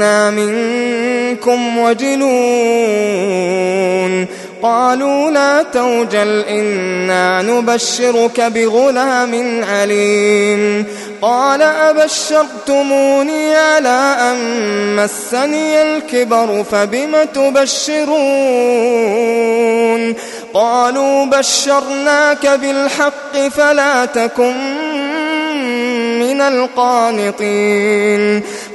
أخذنا منكم وجلون قالوا لا توجل إنا نبشرك بغلام عليم. قال أبشرتموني على أن مسني الكبر فبم تبشرون؟ قالوا بشرناك بالحق فلا تكن من القانطين.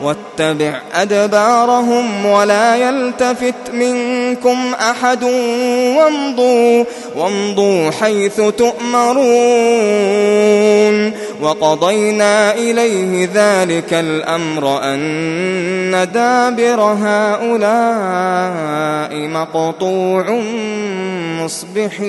واتبع أدبارهم ولا يلتفت منكم أحد وامضوا, وامضوا حيث تؤمرون. وقضينا إليه ذلك الأمر أن دابر هؤلاء مقطوع مصبحين.